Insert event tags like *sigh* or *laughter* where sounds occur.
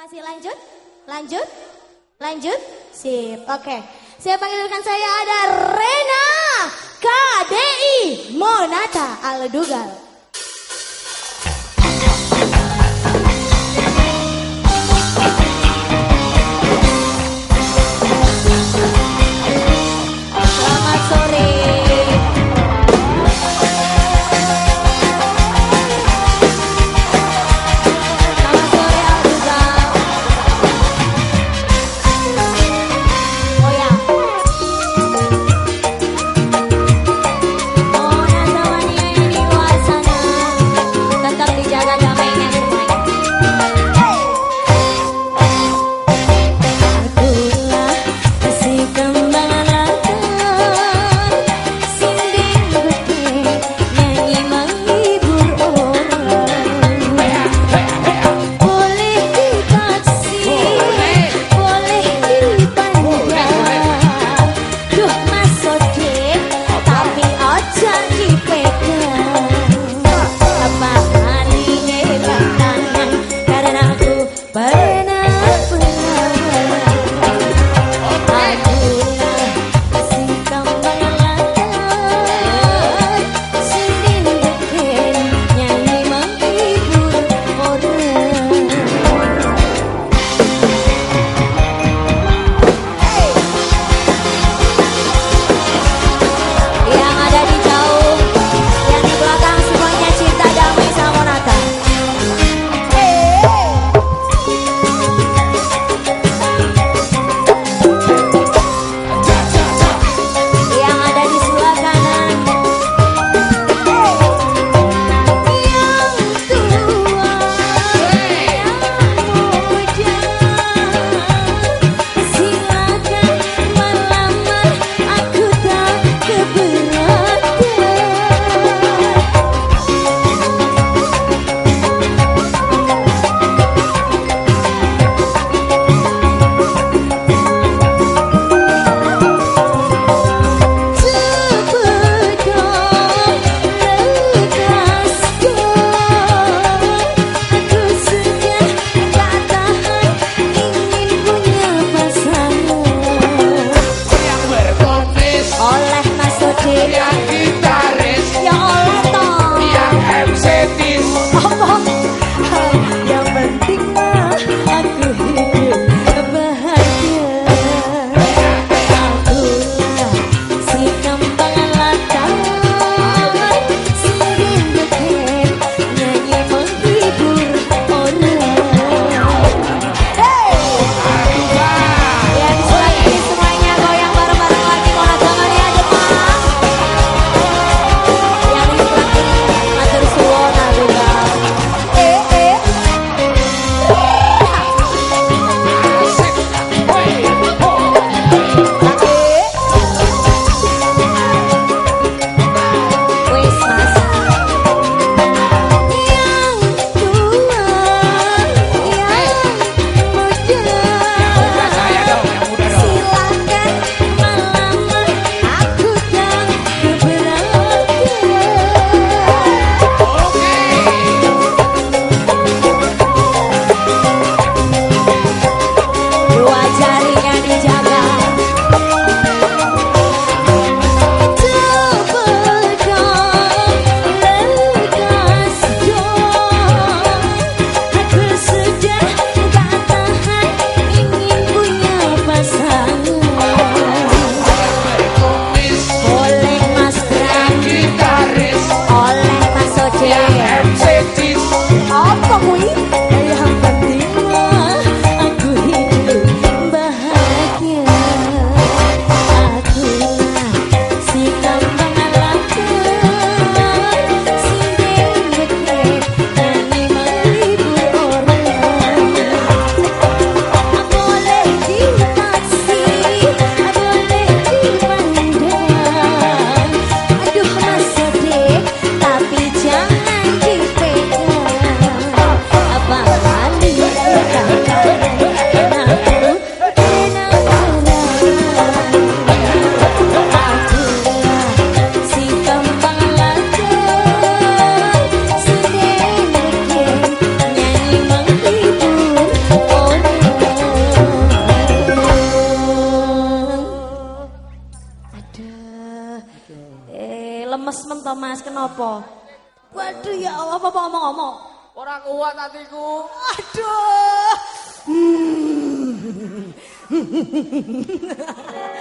Masih lanjut? Lanjut? Lanjut? Sip, oke. Saya panggilkan saya ada Rena KDI Monata Aldugal. To Mas, kenapa? Waduh ya Allah, apa ngomong-ngomong? Ora kuat hatiku. Aduh. *laughs*